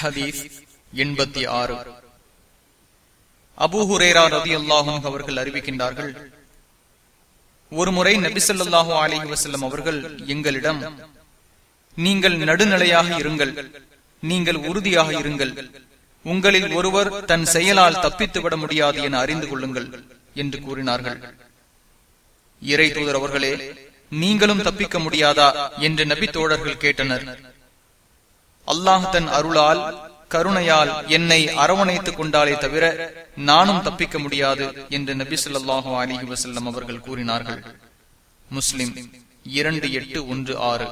ஹதீஸ் எண்பத்தி ஆறு. அபு ஹுரேரா ரதி அல்லாஹும் அவர்கள் அறிவிக்கின்றார்கள் ஒருமுறை நபிசல்லாஹு அலி வசல்லம் அவர்கள் எங்களிடம் நீங்கள் நடுநிலையாக இருங்கள் நீங்கள் உறுதியாக இருங்கள் உங்களில் ஒருவர் தன் செயலால் தப்பித்துவிட முடியாது என அறிந்து கொள்ளுங்கள் என்று கூறினார்கள். இறை தூதர் அவர்களே நீங்களும் தப்பிக்க முடியாதா? என்று நபி தோழர்கள் கேட்டனர். அல்லாஹ் தன் அருளால் கருணையால் என்னை அரவணைத்துக் கொண்டாலே தவிர நானும் தப்பிக்க முடியாது என்று நபி சொல்லாஹு அலிஹி வசல்லம் அவர்கள் கூறினார்கள். முஸ்லிம் இரண்டு எட்டு ஒன்று ஆறு.